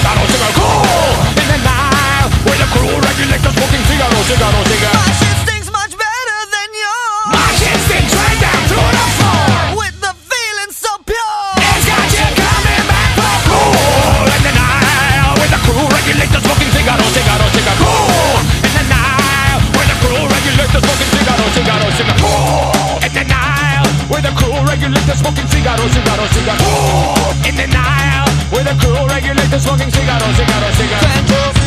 cigarro, cigarro, cool In the With the cruel regulators smoking cigarro, cigarro, cigarro My shit cool In the night With the cruel regulators smoking cigarro, cigarro, cigarro, cool In the With the cruel regulators smoking cigarro, cigarro, cigarro, cool smoking cool In the With the regulators smoking cigaros, cigaros, cigaros.